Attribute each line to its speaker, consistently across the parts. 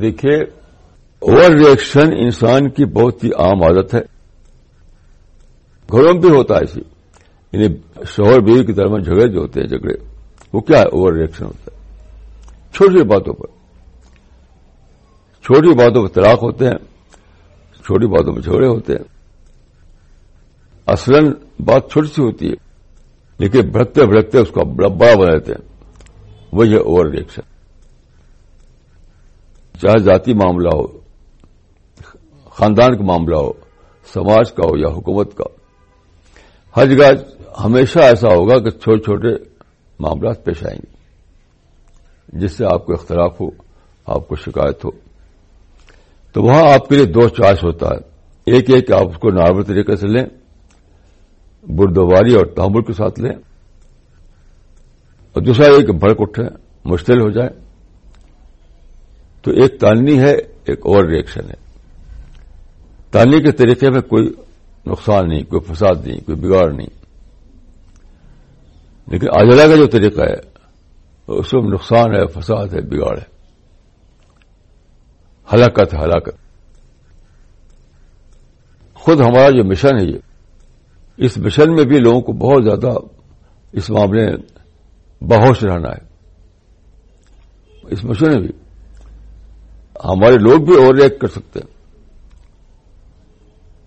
Speaker 1: دیکھیے over reaction انسان کی بہت ہی عام عادت ہے۔ گھروں میں بھی ہوتا ہے ایسی۔ یعنی شوہر بیوی کے درمیان جھگڑے جو ہوتے ہیں، جھگڑے، وہ کیا ہے؟ اوور ریئیکشن ہوتا ہے۔ چھوٹی باتوں پر۔ چھوٹی باتوں پر طلاق ہوتے ہیں۔ چھوٹی باتوں میں جھگڑے ہوتے ہیں۔ اصل بات چھوٹی سی ہوتی ہے، لیکن بھڑکتے بھڑکتے اس کو بڑا بنا دیتے ہیں۔ وہی ہے اوور ریئیکشن چاہے ذاتی معاملہ ہو، خاندان کا معاملہ ہو، سماج کا ہو یا حکومت کا، ہر جگہ ہمیشہ ایسا ہوگا کہ چھوٹے چھوٹے معاملات پیش آئیں گے، جس سے آپ کو اختلاف ہو، آپ کو شکایت ہو۔ تو وہاں آپ کے لیے دو چوائس ہوتا ہے۔ ایک ایک آپ اس کو نارمل طریقے سے لیں بردواری اور تحمل کے ساتھ لیں۔ اور دوسرا ایک بھڑک اٹھے مشکل ہو جائے تو ایک تالنی ہے، ایک اور ریئیکشن ہے۔ تالنی کے طریقے میں کوئی نقصان نہیں، کوئی فساد نہیں، کوئی بگاڑ نہیں۔ لیکن آجلا کا جو طریقہ ہے، اس میں نقصان ہے، فساد ہے، بگاڑ ہے۔ ہلاکت ہے ہلاکت۔ خود ہمارا جو مشن ہے یہ اس مشن میں بھی لوگوں کو بہت زیادہ اس معاملے میں بہوش رہنا ہے۔ اس مشن میں بھی۔ ہمارے لوگ بھی اوور ریئیکٹ کر سکتے ہیں۔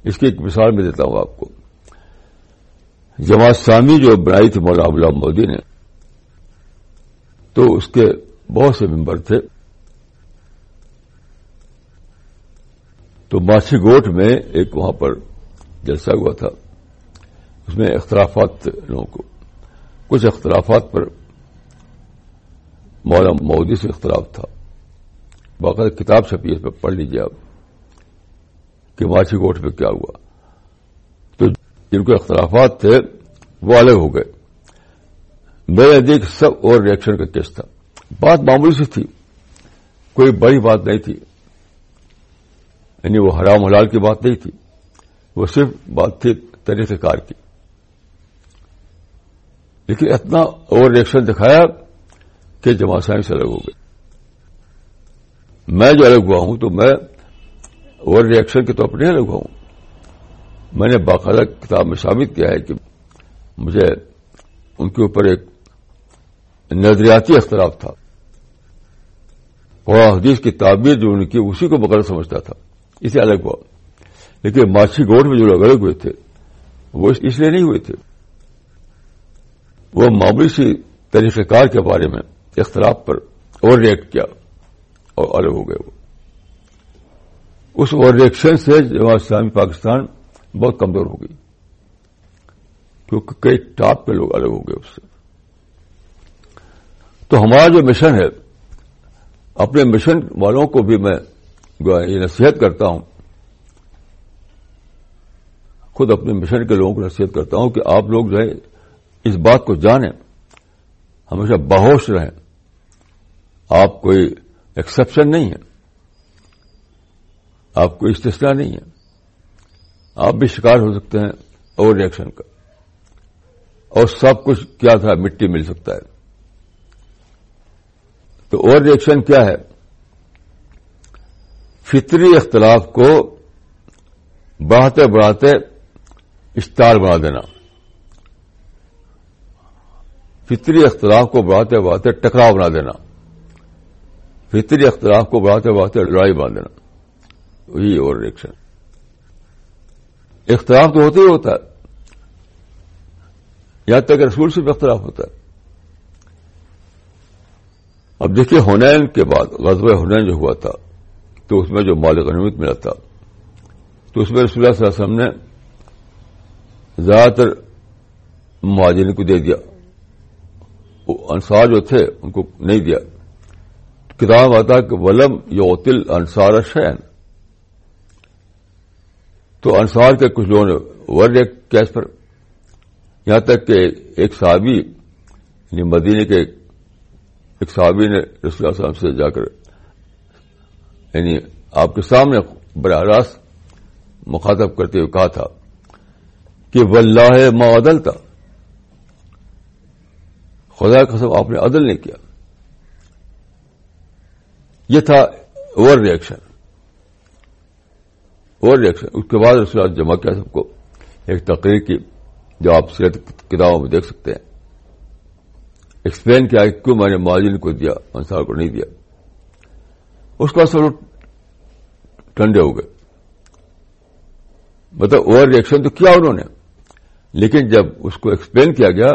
Speaker 1: اس کی ایک مثال میں دیتا ہوں آپ کو۔ جماعت سامی جو بنائی تھی مولانا ابولا مودی نے، تو اس کے بہت سے ممبر تھے۔ تو ماچھی گوٹ میں ایک وہاں پر جلسہ ہوا تھا۔ اس میں اختلافات لوگوں کو۔ کچھ اختلافات پر مولانا مودی سے اختلاف تھا۔ باقاعدہ کتاب چھپی اس پہ پڑھ لیجیے آپ۔ کہ ماچھی گوٹ میں کیا ہوا۔ تو جن کو اختلافات تھے، وہ الگ ہو گئے۔ میرے نزدیک سب اور ریئیکشن کا کیس تھا؟ بات معمولی سی تھی۔ کوئی بڑی بات نہیں تھی۔ یعنی وہ حرام حلال کی بات نہیں تھی۔ وہ صرف بات تھی طریقہ کار کی۔ لیکن اتنا اوور ریئیکشن دکھایا کہ جمع سائن سے الگ ہو گئے میں جو الگ ہوا ہوں تو میں اوور ریئیکشن کے طور پر نہیں الگ ہوا ہوں۔ میں نے باقاعدہ کتاب میں ثابت کیا ہے کہ مجھے ان کے اوپر ایک نظریاتی اختلاف تھا۔ قرآن حدیث کی تعبیر جو ان کی اسی کو مقرر سمجھتا تھا۔ اسے الگ ہوا۔ لیکن ماچھی گوڑ میں جو لوگ الگ ہوئے تھے، وہ اس لیے نہیں ہوئے تھے۔ وہ معمولی سی طریقہ کار کے بارے میں اختلاف پر اوور ریئیکٹ کیا۔ اور الگ ہو گئے وہ۔ اس اوور ریئیکشن سے جماعت اسلامی پاکستان بہت کمزور ہو گئی۔ کیونکہ کئی ٹاپ کے لوگ الگ ہو گئے اس سے۔ تو ہمارا جو مشن ہے، اپنے مشن والوں کو بھی میں یہ نصیحت کرتا ہوں۔ خود اپنے مشن کے لوگوں کو نصیحت کرتا ہوں کہ آپ لوگ جو ہے اس بات کو جانیں۔ ہمیشہ باہوش رہیں۔ آپ کوئی ایکسپشن نہیں ہے۔ آپ کو استثنا نہیں ہے۔ آپ بھی شکار ہو سکتے ہیں اوور ریئیکشن کا۔ اور سب کچھ کیا تھا، مٹی مل سکتا ہے۔ تو اوور ریئیکشن کیا ہے؟ فطری اختلاف کو بڑھاتے بڑھاتے اسٹار بنا دینا۔ فطری اختلاف کو بڑھاتے بڑھاتے ٹکراؤ بنا دینا۔ فطری اختلاف کو بڑھاتے بڑھاتے لڑائی بنا دینا وہی اور ریئیکشن اختلاف تو ہوتا ہی ہوتا ہے۔ یہاں تک رسول سے بھی اختلاف ہوتا ہے۔ اب دیکھیے ہنین کے بعد غزب ہنین جو ہوا تھا، تو اس میں جو مالک غنیمت ملا تھا، تو اس میں رسول اللہ صلی اللہ علیہ وسلم نے زیادہ تر مہاجرین کو دے دیا۔ وہ انصار جو تھے، ان کو نہیں دیا۔ کتاب آتا کہ ولم یوتل انصار شین تو انصار کے کچھ لوگوں نے ورڈ ایک کیس پر یہاں تک کہ ایک صحابی یعنی مدینے کے ایک صحابی نے رسول اللہ علیہ وسلم سے جا کر یعنی آپ کے سامنے براہ راست مخاطب کرتے ہوئے کہا تھا کہ واللہ ما عدل تھا خدا قسم آپ نے عدل نہیں کیا۔ یہ تھا اوور ریئیکشن اوور ریئیکشن اس کے بعد رسول جمع کیا سب کو. ایک تقریر کی جو آپ صحت کتابوں میں دیکھ سکتے ہیں. ایکسپلین کیا کیوں میں نے معاجن کو دیا، انصار کو نہیں دیا. اس کا سب ٹھنڈے ہو گئے. مطلب اوور ریئیکشن تو کیا انہوں نے؟ لیکن جب اس کو ایکسپلین کیا گیا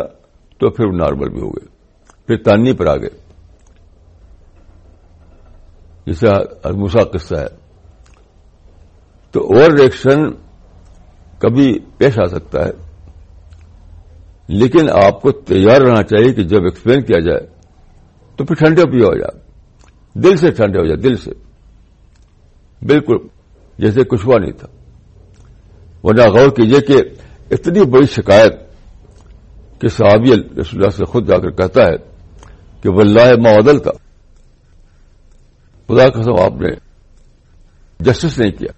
Speaker 1: تو پھر نارمل بھی ہو گئے. پھر تانی پر آ گئے. جسے الموسا قصہ ہے۔ تو اوور ریئیکشن کبھی پیش آ سکتا ہے۔ لیکن آپ کو تیار رہنا چاہیے کہ جب ایکسپلین کیا جائے تو پھر ٹھنڈے بھی ہو جائے۔ دل سے ٹھنڈے ہو جائے، دل سے۔ بالکل، جیسے کچھ ہوا نہیں تھا۔ ورنہ غور کیجیے کہ اتنی بڑی شکایت کہ صحابی رسول اللہ سے خود جا کر کہتا ہے کہ واللہ ما عدل تھا خدا قسم آپ نے جسٹس نہیں کیا۔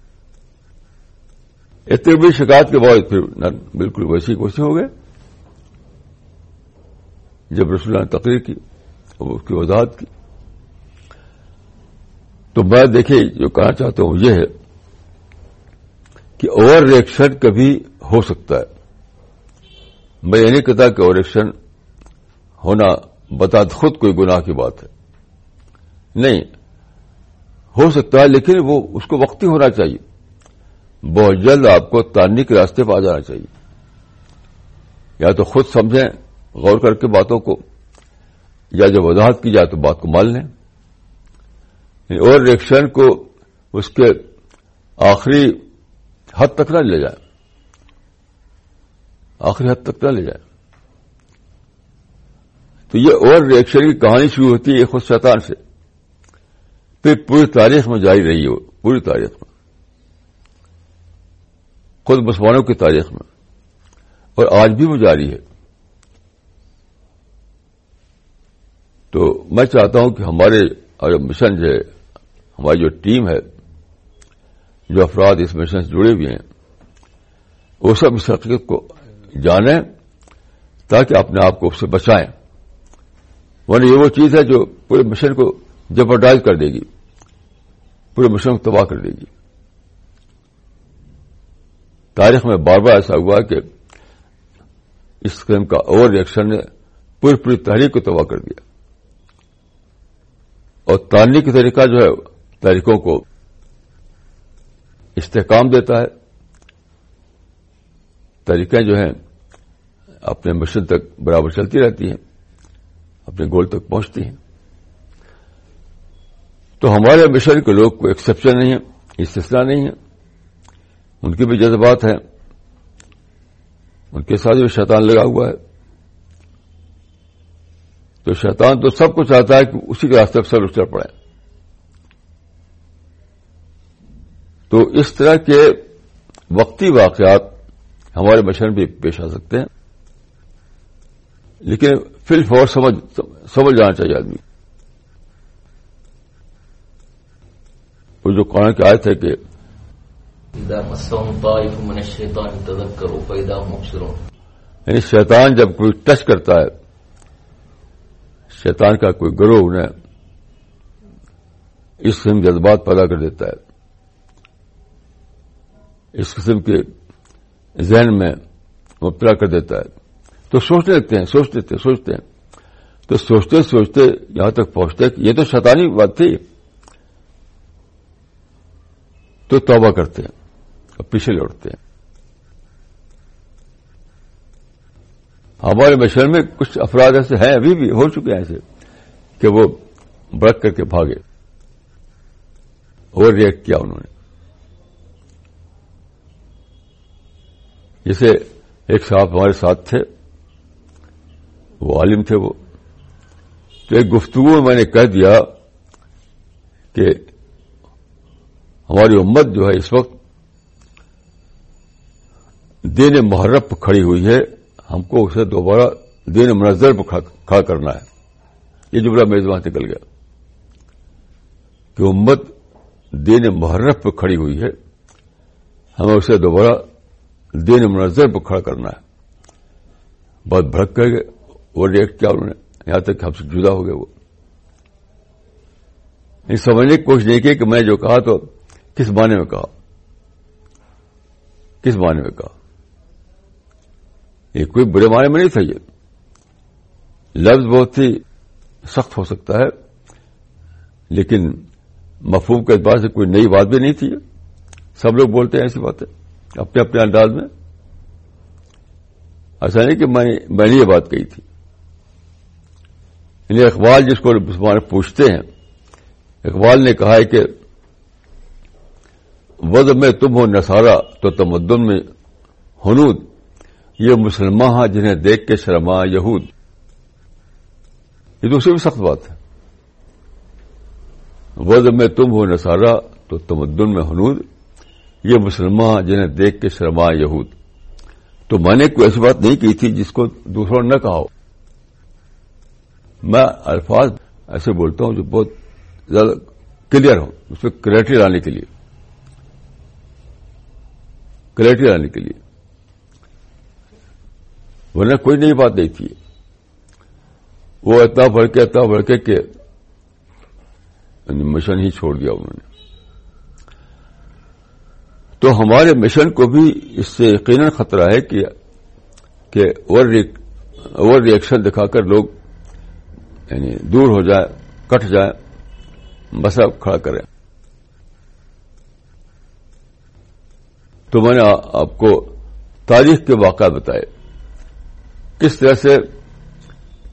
Speaker 1: اتنی بڑی شکایت کے بعد پھر بالکل ویسی ویسی ہو گئے۔ جب رسول اللہ نے تقریر کی اس کی وضاحت کی۔ تو میں دیکھیے جو کہنا چاہتا ہوں یہ ہے کہ اوور ریئیکشن کبھی ہو سکتا ہے۔ میں یہ نہیں کہتا کہ اوور ریئیکشن ہونا بتا خود کوئی گناہ کی بات ہے۔ نہیں ہو سکتا ہے، لیکن وہ اس کو وقتی ہونا چاہیے۔ بہت جلد آپ کو تاننے کے راستے پہ آ جانا چاہیے۔ یا تو خود سمجھیں غور کر کے باتوں کو، یا جب وضاحت کی جائے تو بات کو مان لیں۔ یعنی اور ریئیکشن کو اس کے آخری حد تک نہ لے جائیں۔ آخری حد تک نہ لے جائیں۔ تو یہ اور ریئیکشن کی کہانی شروع ہوتی ہے خود شیطان سے۔ پھر پوری تاریخ میں جاری رہی ہے پوری تاریخ میں۔ خود مسلمانوں کی تاریخ میں۔ اور آج بھی وہ جاری ہے۔ تو میں چاہتا ہوں کہ ہمارے جو مشن جو ہے، ہماری جو ٹیم ہے، جو افراد اس مشن سے جڑے ہوئے ہیں، وہ سب اس حقیقت کو جانیں تاکہ اپنے آپ کو اس سے بچائیں۔ ورنہ یہ وہ چیز ہے جو پورے مشن کو جبرڈائز کر دے گی۔ پورے مشن کو تباہ کر دے گی۔ تاریخ میں بار بار ایسا ہوا کہ اس قسم کا اوور ریئیکشن نے پوری پوری تحریک کو تباہ کر دیا۔ اور تاننے کا طریقہ جو ہے، تحریکوں کو استحکام دیتا ہے۔ طریقیں جو ہیں، اپنے مشن تک برابر چلتی رہتی ہیں، اپنے گول تک پہنچتی ہیں۔ تو ہمارے مشن کے لوگ کوئی ایکسپشن نہیں ہے استثنا نہیں ہے۔ ان کی بھی جذبات ہیں۔ ان کے ساتھ بھی شیطان لگا ہوا ہے۔ تو شیطان تو سب کو چاہتا ہے کہ اسی کے راستے سر اچھل پڑے تو اس طرح کے وقتی واقعات ہمارے مشن بھی پیش آ سکتے ہیں۔ لیکن فل فور سمجھ سمجھ جانا چاہیے آدمی۔ وہ جو قرآن کی آیت ہے کہ یعنی شیطان جب کوئی ٹچ کرتا ہے شیطان کا کوئی گروہ انہیں اس قسم جذبات پیدا کر دیتا ہے۔ اس قسم کے ذہن میں مبتلا کر دیتا ہے۔ تو سوچنے لگتے ہیں سوچتے تھے سوچتے ہیں۔ تو سوچتے سوچتے یہاں تک پہنچتے یہ تو شیطانی بات تھی۔ تو توبہ کرتے ہیں، اور پیچھے لوٹتے ہیں۔ ہمارے مشن میں کچھ افراد ایسے ہیں، ابھی بھی ہو چکے ہیں ایسے، کہ وہ برک کر کے بھاگے۔ اوور ریئیکٹ کیا انہوں نے۔ جیسے ایک صاحب ہمارے ساتھ تھے، وہ عالم تھے وہ۔ تو ایک گفتگو میں میں نے کہہ دیا کہ ہماری امت جو ہے اس وقت دین محرب پہ کھڑی ہوئی ہے، ہم کو اسے دوبارہ دین منظر پہ کھڑا کرنا ہے۔ یہ جملہ میزبان نکل گیا۔ کہ امت دین محرف پہ کھڑی ہوئی ہے، ہمیں اسے دوبارہ دین منظر پہ کھڑا کرنا ہے۔ بہت بھڑک کر گئے وہ ریٹ کیا انہوں نے، یہاں تک ہم سے جدا ہو گئے وہ۔ سمجھنے کی کوشش نہیں کی کہ میں جو کہا تو کس معنی میں کہا؟ کس معنی میں کہا؟ یہ کوئی برے معنی میں نہیں تھا یہ۔ لفظ بہت ہی سخت ہو سکتا ہے، لیکن مفہوم کے اعتبار سے کوئی نئی بات بھی نہیں تھی۔ سب لوگ بولتے ہیں ایسی باتیں، اپنے اپنے انداز میں۔ ایسا نہیں کہ میں نے یہ بات کہی تھی۔ یعنی اقبال جس کو مسلمان پوچھتے ہیں، اقبال نے کہا ہے کہ وز میں تم ہو نسارا تو تمدن میں ہنود یہ مسلمان ہاں جنہیں دیکھ کے شرما یہود۔ یہ دوسری بھی سخت بات ہے۔ وز میں تم ہو نسارا تو تمدن میں ہنود یہ مسلمان جنہیں دیکھ کے شرما یہود۔ تو میں نے کوئی ایسی بات نہیں کی تھی جس کو دوسروں نے نہ کہا ہو۔ میں الفاظ ایسے بولتا ہوں جو بہت زیادہ کلیئر ہوں، اس میں کلیئرٹی لانے کے لیے۔ کلیئرٹی لانے کے لیے۔ ورنہ کوئی نئی بات نہیں تھی۔ وہ اتنا بڑھ کے اتنا بڑھ کے کہ مشن ہی چھوڑ دیا انہوں نے۔ تو ہمارے مشن کو بھی اس سے یقیناً خطرہ ہے کہ اوور ریئیکشن دکھا کر لوگ یعنی دور ہو جائے، کٹ جائے مسئلہ کھڑا کریں۔ تو میں نے آپ کو تاریخ کے واقعات بتائے۔ کس طرح سے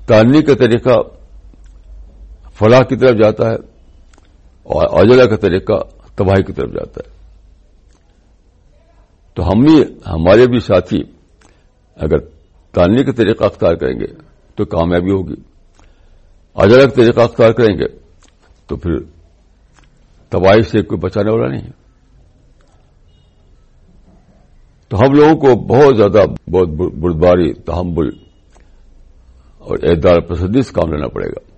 Speaker 1: تاننی کا طریقہ فلاح کی طرف جاتا ہے اور اجلا کا طریقہ تباہی کی طرف جاتا ہے۔ تو ہم بھی ہمارے بھی ساتھی اگر تاننے کا طریقہ اختیار کریں گے تو کامیابی ہوگی۔ اجلا کا طریقہ اختیار کریں گے تو پھر تباہی سے کوئی بچانے والا نہیں ہے۔ تو ہم لوگوں کو بہت زیادہ بہت بردباری، تحمل اور اعتدار پسندی سے کام لینا پڑے گا۔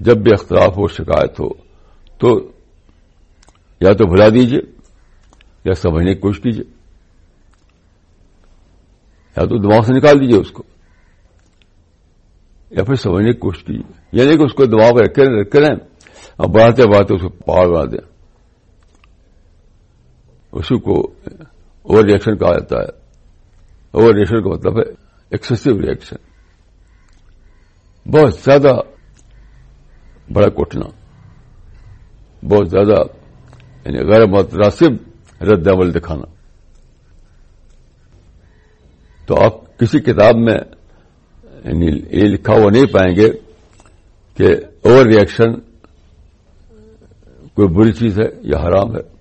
Speaker 1: جب بھی اختلاف ہو، شکایت ہو، تو یا تو بھلا دیجیے یا سمجھنے کی کوشش کیجیے یا تو دماغ سے نکال دیجیے اس کو۔ یا پھر سمجھنے کی کوشش کیجیے یعنی کہ اس کو دماغ رکھے رکھے رہیں اور بڑھاتے بڑھاتے اس کو پہاڑ بنا دیں۔ اسی کو اوور ریئیکشن کہا جاتا ہے۔ اوور ریئیکشن کا مطلب ہے ایکسیسو ریئیکشن بہت زیادہ بڑا کوٹنا۔ بہت زیادہ یعنی غیر متناسب رد عمل دکھانا۔ تو آپ کسی کتاب میں یعنی یہ لکھا ہوا نہیں پائیں گے کہ اوور ریئیکشن کوئی بری چیز ہے یا حرام ہے۔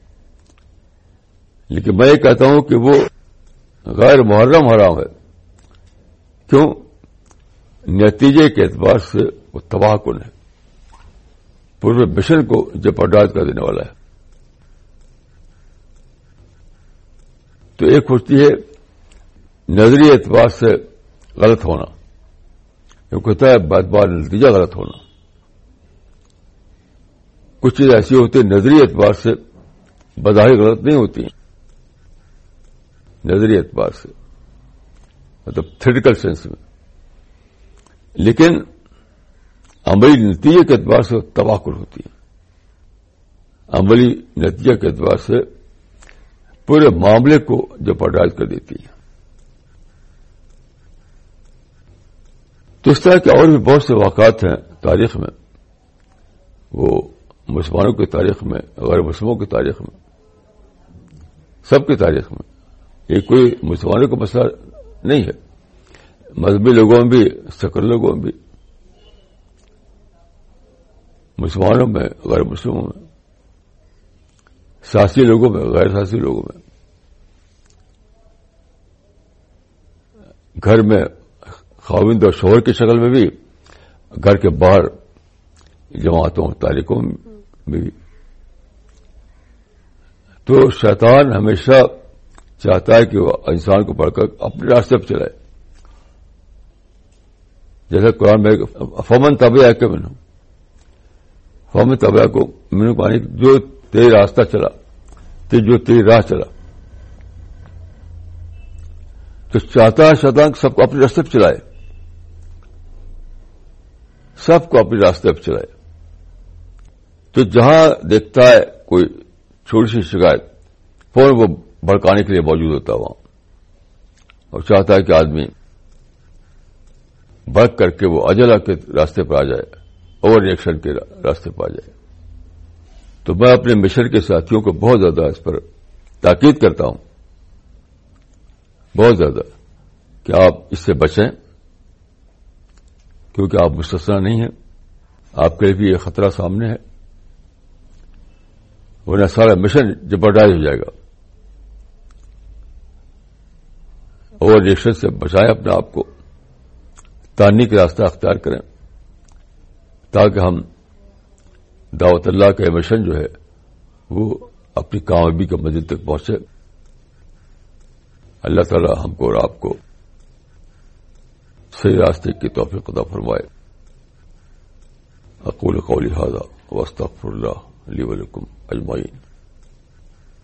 Speaker 1: لیکن میں یہ کہتا ہوں کہ وہ غیر محرم حرام ہے۔ کیوں؟ نتیجے کے اعتبار سے وہ تباہ کن ہے۔ پورے مشن کو جپڈاج کر دینے والا ہے۔ تو ایک ہوتی ہے نظری اعتبار سے غلط ہونا۔ کہتا ہے بات بار نتیجہ غلط ہونا۔ کچھ چیز ایسی ہوتی ہے نظری اعتبار سے بظاہر غلط نہیں ہوتی۔ ہیں نظری اعتبار سے مطلب تھریٹیکل سینس میں۔ لیکن عملی نتیجے کے اعتبار سے تباہ کل ہوتی ہے۔ عملی نتیجے کے اعتبار سے پورے معاملے کو جو پرڈائز کر دیتی ہے۔ تو اس طرح کے اور بھی بہت سے واقعات ہیں تاریخ میں۔ وہ مسلمانوں کی تاریخ میں، غیر مسلموں کی تاریخ میں۔ سب کی تاریخ میں۔ یہ کوئی مسلمانوں کا مسئلہ نہیں ہے۔ مذہبی لوگوں میں بھی، سکر لوگوں میں بھی۔ مسلمانوں میں، غیر مسلموں میں۔ ساسی لوگوں میں، غیر ساسی لوگوں میں۔ گھر میں خاوند اور شوہر کی شکل میں بھی، گھر کے باہر جماعتوں تاریخوں میں بھی۔ تو شیطان ہمیشہ چاہتا ہے کہ وہ انسان کو پڑھ کر اپنے راستے پہ چلائے جیسے قرآن میں فمن طبع کے میں فمن طبع کو میں پانی جو تیری راستہ چلا جو تیری راہ چلا۔ تو چاہتا ہے شیطان سب کو اپنے راستے پہ چلائے۔ سب کو اپنے راستے پہ چلائے۔ تو جہاں دیکھتا ہے کوئی چھوٹی سی شکایت، فوراً وہ بھڑکانے کے لیے موجود ہوتا ہے وہاں اور چاہتا ہے کہ آدمی بڑھ کر کے وہ اجلا کے راستے پر آ جائے، اوور ریئیکشن کے راستے پر آ جائے۔ تو میں اپنے مشن کے ساتھیوں کو بہت زیادہ اس پر تاکید کرتا ہوں۔ بہت زیادہ کہ آپ اس سے بچیں، کیونکہ آپ مستثنا نہیں ہیں۔ آپ کے لیے بھی یہ خطرہ سامنے ہے۔ ورنہ سارا مشن جبرڈائز ہو جائے گا۔ اوور ریئیکشن سے بچائیں اپنے آپ کو تانی کا راستہ اختیار کریں۔ تاکہ ہم دعوت اللہ کا مشن جو ہے، وہ اپنی کامیابی کے منزل تک پہنچے۔ اللہ تعالی ہم کو اور آپ کو صحیح راستے کی توفیق عطا فرمائے۔ اقول قولی هذا واستغفر الله لي ولكم اجمعين